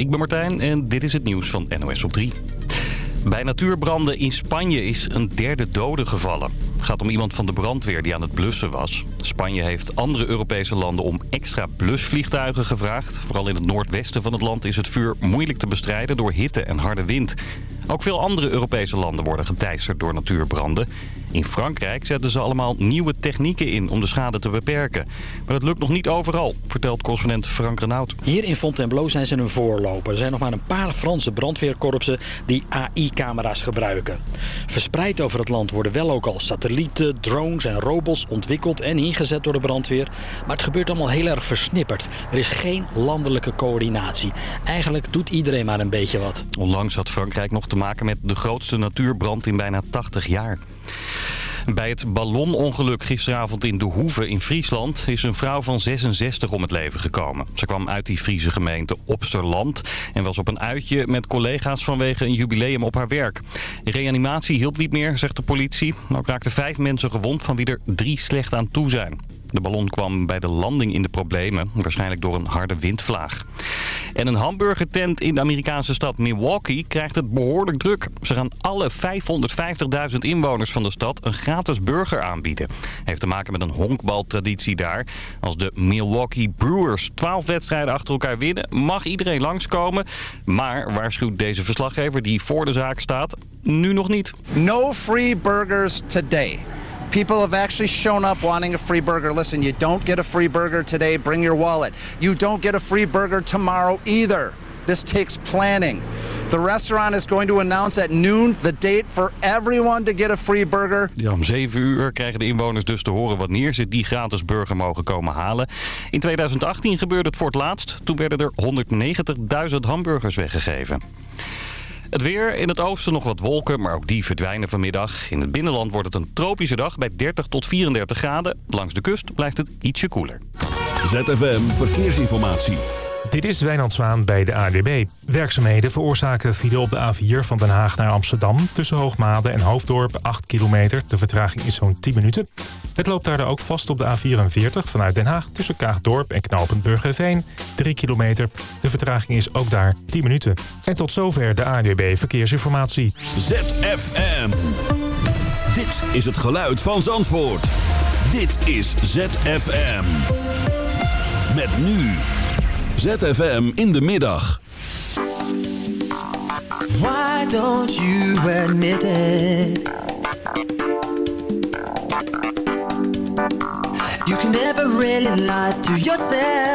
ik ben Martijn en dit is het nieuws van NOS op 3. Bij natuurbranden in Spanje is een derde dode gevallen. Het gaat om iemand van de brandweer die aan het blussen was. Spanje heeft andere Europese landen om extra blusvliegtuigen gevraagd. Vooral in het noordwesten van het land is het vuur moeilijk te bestrijden door hitte en harde wind. Ook veel andere Europese landen worden geteisterd door natuurbranden. In Frankrijk zetten ze allemaal nieuwe technieken in om de schade te beperken. Maar dat lukt nog niet overal, vertelt correspondent Frank Renaud. Hier in Fontainebleau zijn ze een voorloper. Er zijn nog maar een paar Franse brandweerkorpsen die AI-camera's gebruiken. Verspreid over het land worden wel ook al satellieten, drones en robots ontwikkeld en ingezet door de brandweer. Maar het gebeurt allemaal heel erg versnipperd. Er is geen landelijke coördinatie. Eigenlijk doet iedereen maar een beetje wat. Onlangs had Frankrijk nog te maken met de grootste natuurbrand in bijna 80 jaar. Bij het ballonongeluk gisteravond in De Hoeve in Friesland is een vrouw van 66 om het leven gekomen. Ze kwam uit die Friese gemeente Opsterland en was op een uitje met collega's vanwege een jubileum op haar werk. Reanimatie hielp niet meer, zegt de politie. Ook raakten vijf mensen gewond van wie er drie slecht aan toe zijn. De ballon kwam bij de landing in de problemen, waarschijnlijk door een harde windvlaag. En een hamburgertent in de Amerikaanse stad Milwaukee krijgt het behoorlijk druk. Ze gaan alle 550.000 inwoners van de stad een gratis burger aanbieden. Heeft te maken met een honkbaltraditie daar. Als de Milwaukee Brewers 12 wedstrijden achter elkaar winnen, mag iedereen langskomen. Maar waarschuwt deze verslaggever die voor de zaak staat, nu nog niet. No free burgers today. People have actually shown up wanting a free burger. Listen, you don't get a free burger today, bring your wallet. You don't get a free burger tomorrow either. This takes planning. The restaurant is going to announce at noon the date for everyone to get a free burger. Ja, om 7 uur krijgen de inwoners dus te horen wanneer ze die gratis burger mogen komen halen. In 2018 gebeurde het voor het laatst. Toen werden er 190.000 hamburgers weggegeven. Het weer, in het oosten nog wat wolken, maar ook die verdwijnen vanmiddag. In het binnenland wordt het een tropische dag bij 30 tot 34 graden. Langs de kust blijft het ietsje koeler. ZFM Verkeersinformatie. Dit is Wijnand Zwaan bij de ADB. Werkzaamheden veroorzaken file op de A4 van Den Haag naar Amsterdam... tussen Hoogmade en Hoofddorp 8 kilometer. De vertraging is zo'n 10 minuten. Het loopt daardoor ook vast op de A44 vanuit Den Haag... tussen Kaagdorp en Knopend Burgerveen 3 kilometer. De vertraging is ook daar 10 minuten. En tot zover de ADB Verkeersinformatie. ZFM. Dit is het geluid van Zandvoort. Dit is ZFM. Met nu... ZFM in de middag. Why don't you admit it? You can never really lie to yourself.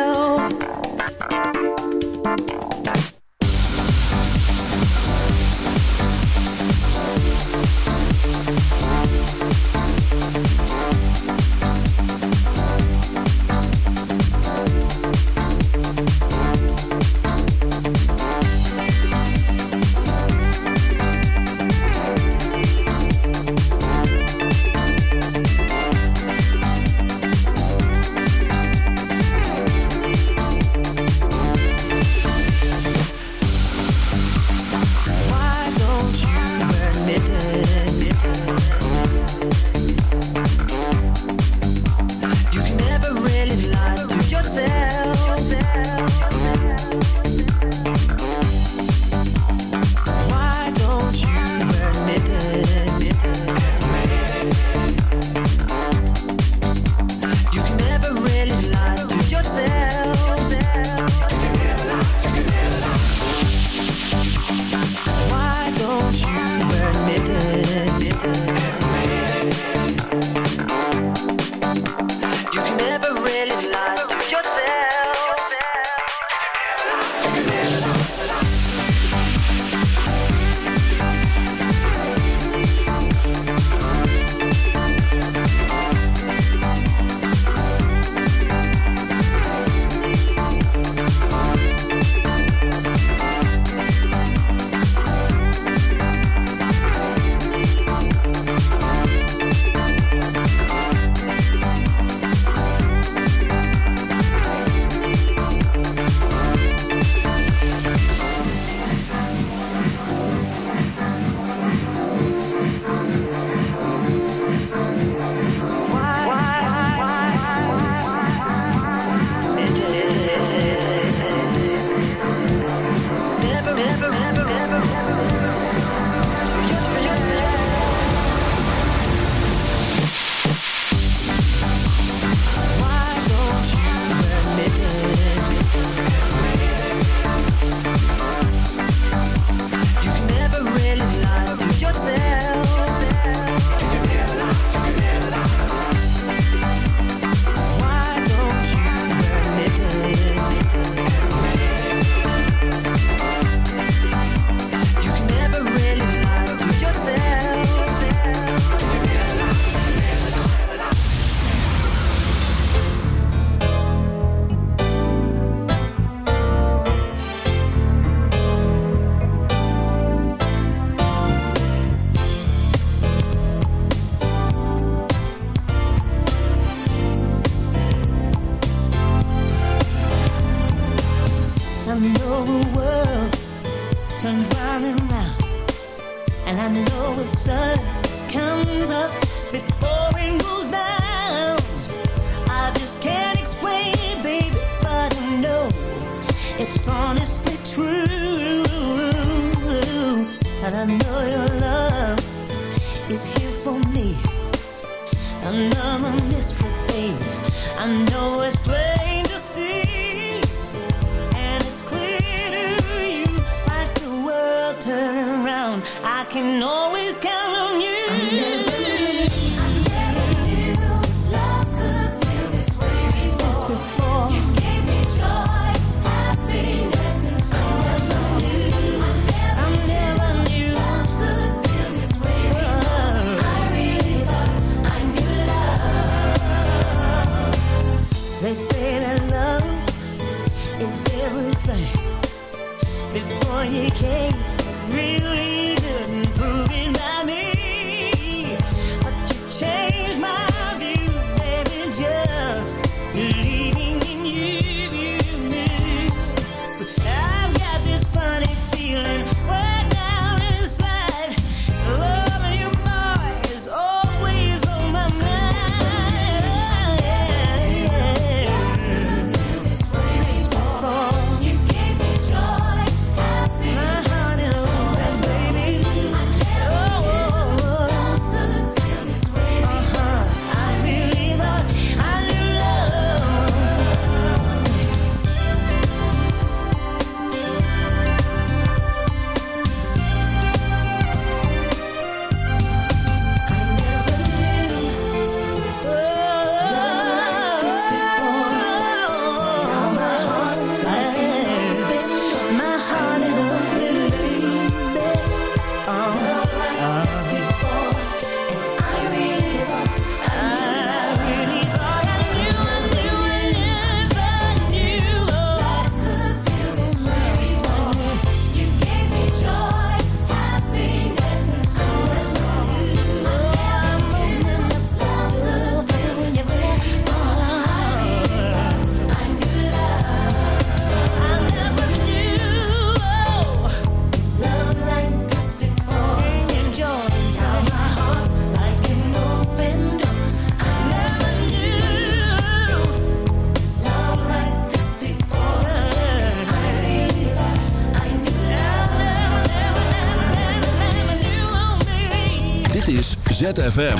ZFM.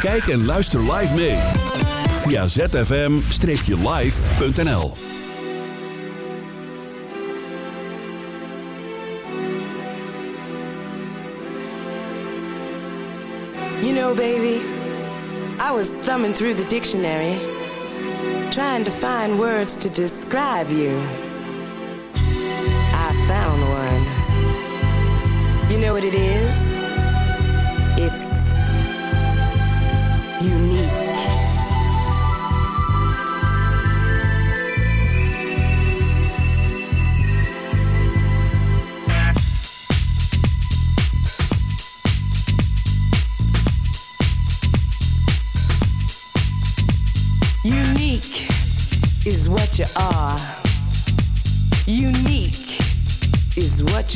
Kijk en luister live mee. Via zfm-live.nl You know, baby, I was thumbing through the dictionary. Trying to find words to describe you. I found one. You know what it is?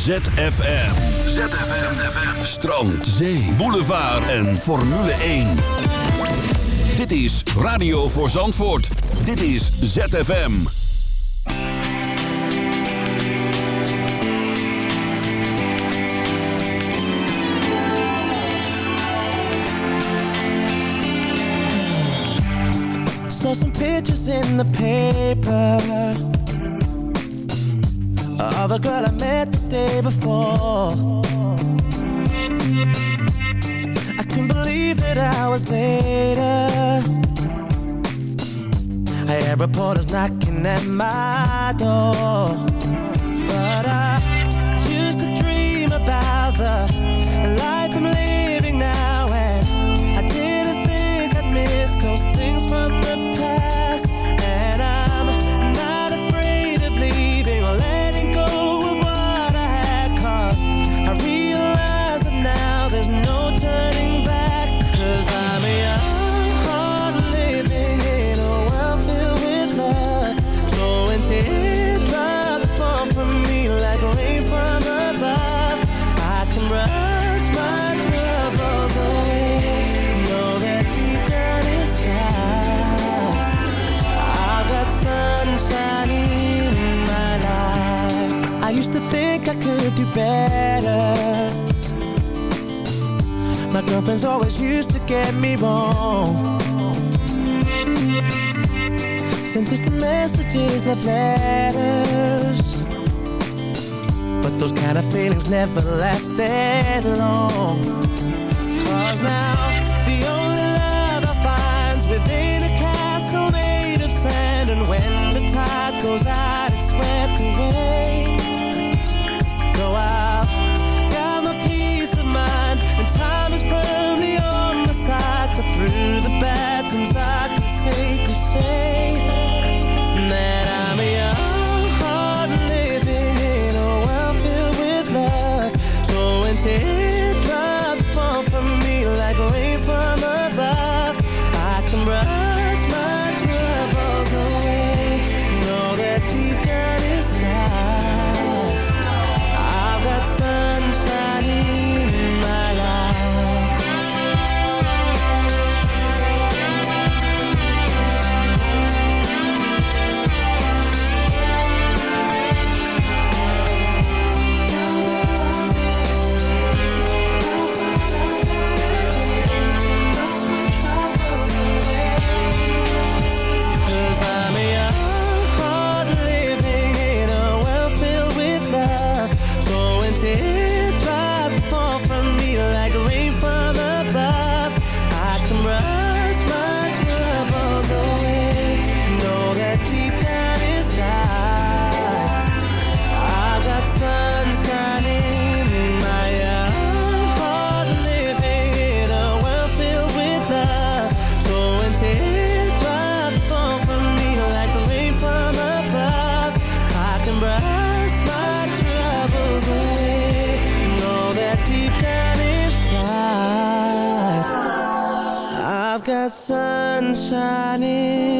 ZFM. ZFM. ZFM. Strand, zee, boulevard en Formule 1. Dit is Radio voor Zandvoort. Dit is ZFM. Saw some pictures in the paper Of a girl I met day before. I couldn't believe that I was later. I had reporters knocking at my door. better. My girlfriend's always used to get me wrong. Sent us the messages, left letters. But those kind of feelings never last that long. Cause now sunshine shining.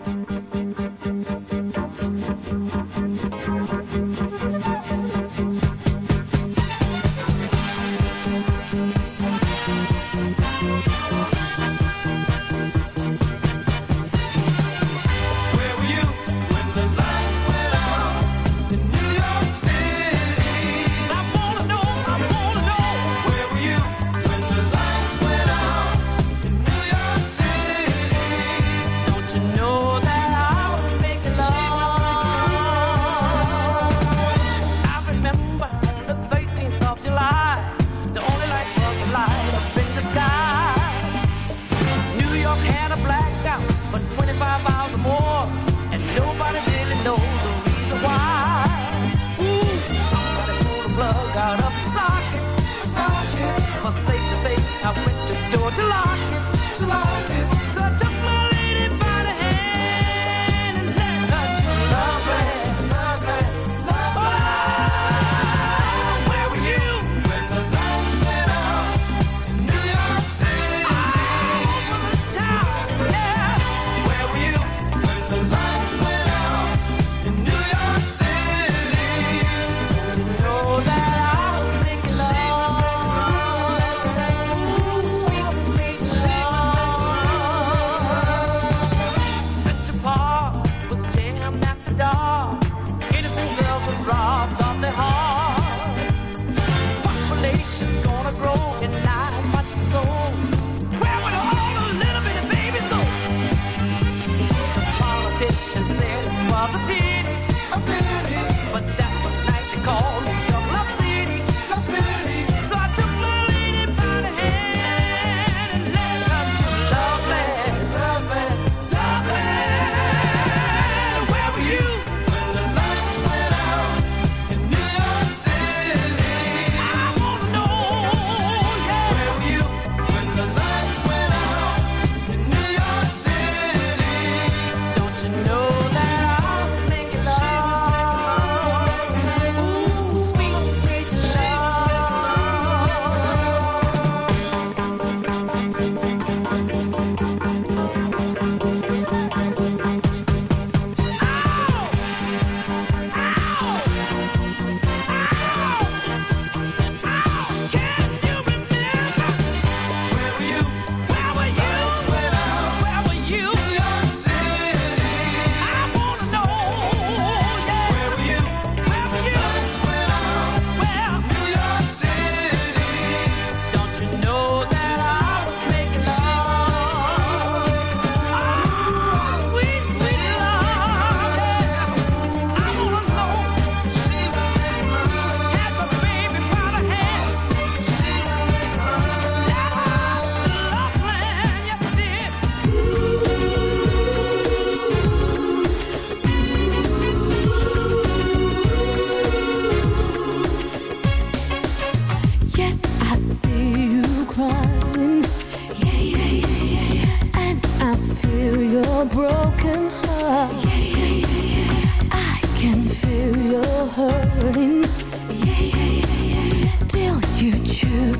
politician said it was a pity, a pity. But that was like they called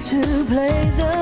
to play the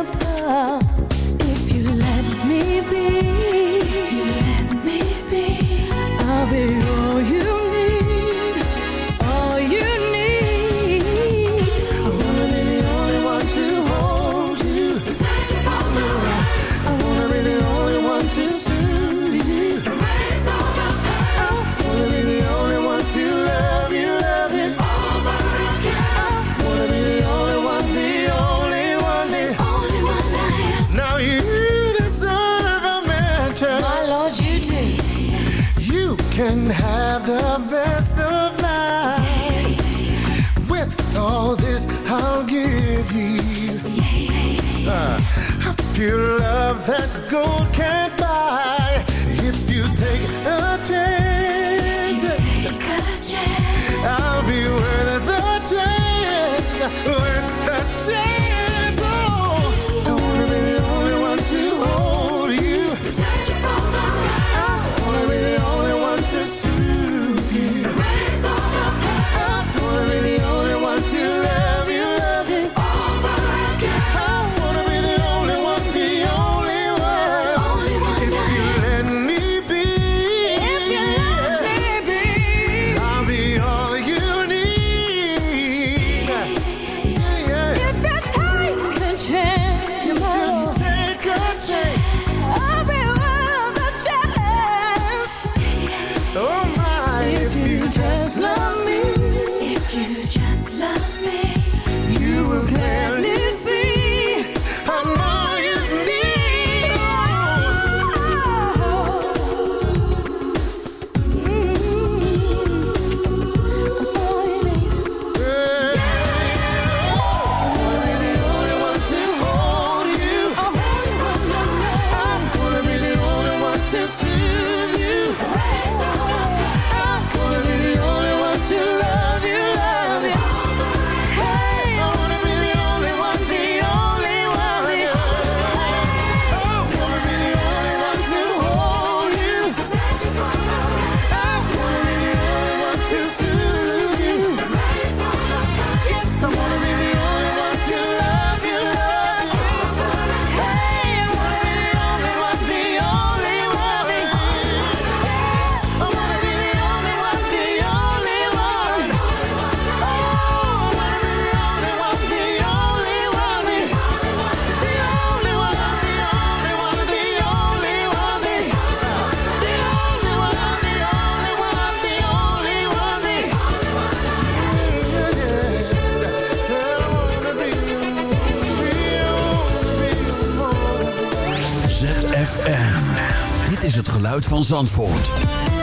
van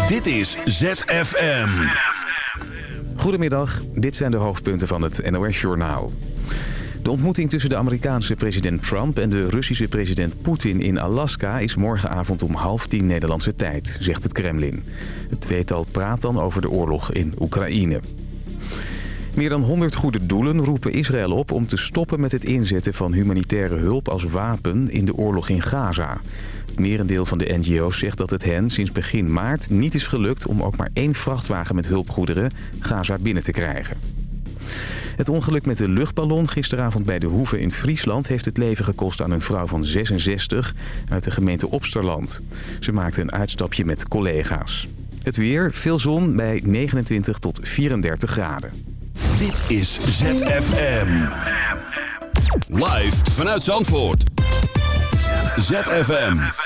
Dit is ZFM. Goedemiddag, dit zijn de hoofdpunten van het NOS-journaal. De ontmoeting tussen de Amerikaanse president Trump en de Russische president Poetin in Alaska is morgenavond om half tien Nederlandse tijd, zegt het Kremlin. Het tweetal praat dan over de oorlog in Oekraïne. Meer dan 100 goede doelen roepen Israël op om te stoppen met het inzetten van humanitaire hulp als wapen in de oorlog in Gaza. Het merendeel van de NGO's zegt dat het hen sinds begin maart niet is gelukt... om ook maar één vrachtwagen met hulpgoederen Gaza binnen te krijgen. Het ongeluk met de luchtballon gisteravond bij De Hoeve in Friesland... heeft het leven gekost aan een vrouw van 66 uit de gemeente Opsterland. Ze maakte een uitstapje met collega's. Het weer, veel zon bij 29 tot 34 graden. Dit is ZFM. Live vanuit Zandvoort. ZFM.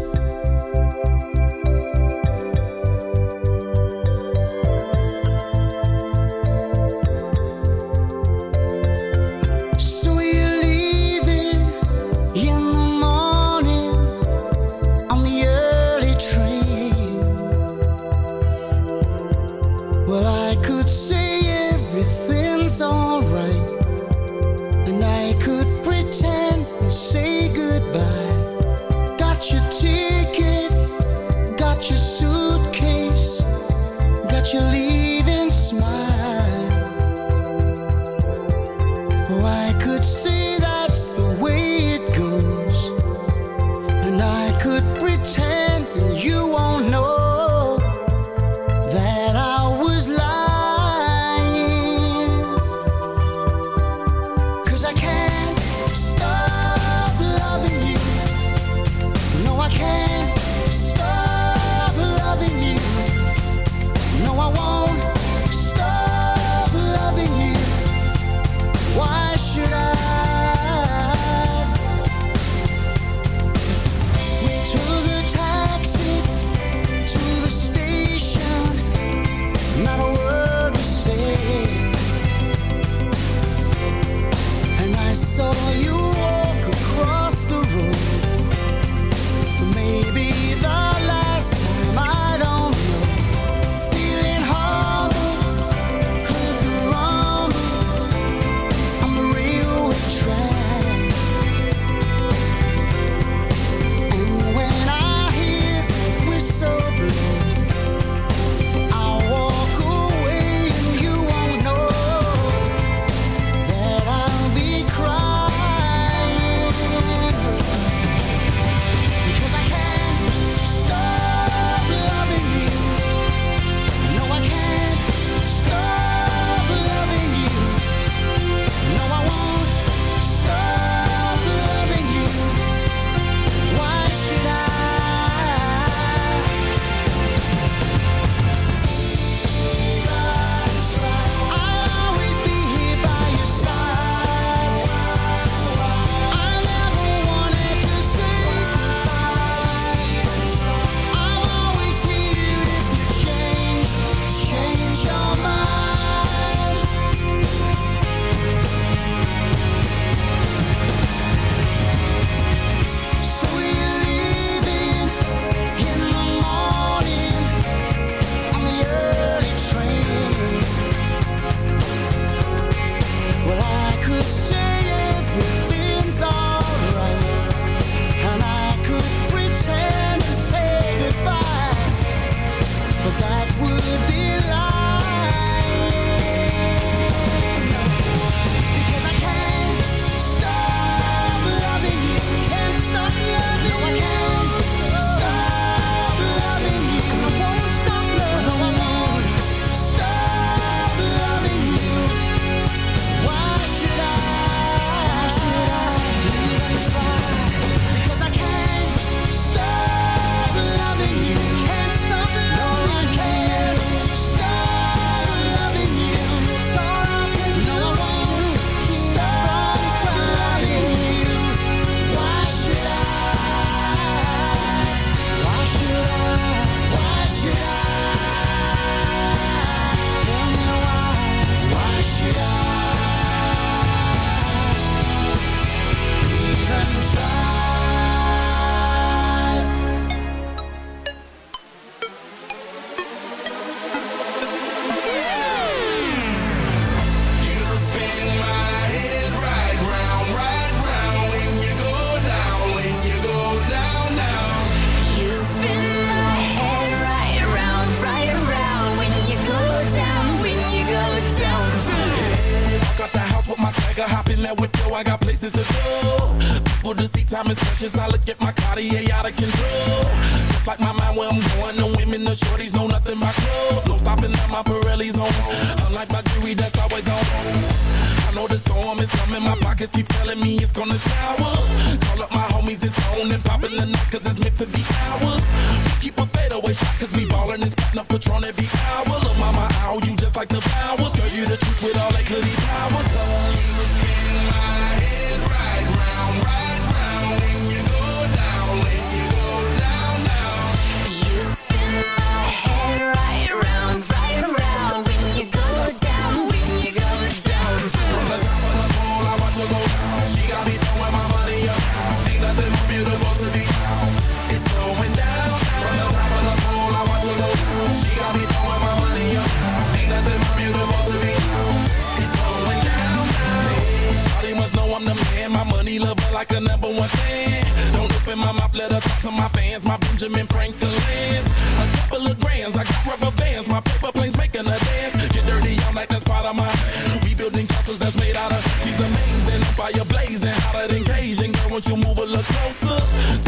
Of my. We building castles that's made out of. She's amazing, fire blazing, hotter than Cajun. Girl, won't you move a little closer?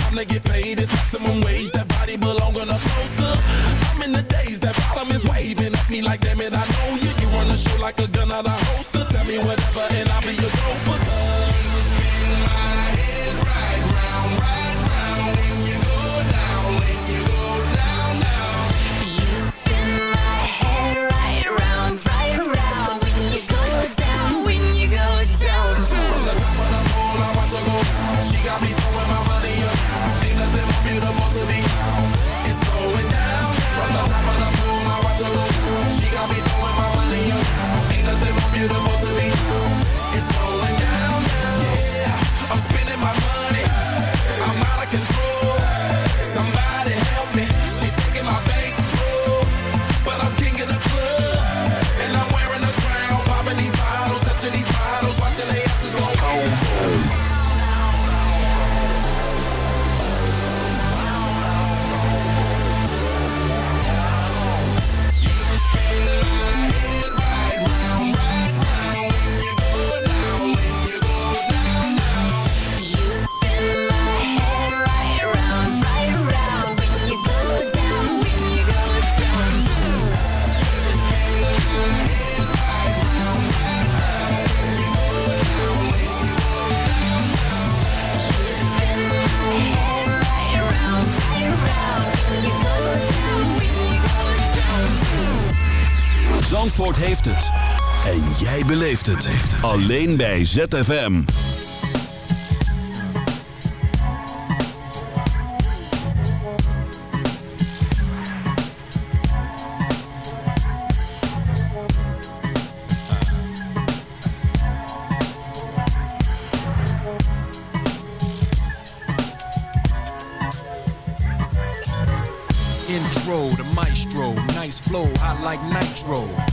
Time to get Alleen bij ZFM. Intro, the maestro, nice flow, hot like nitro.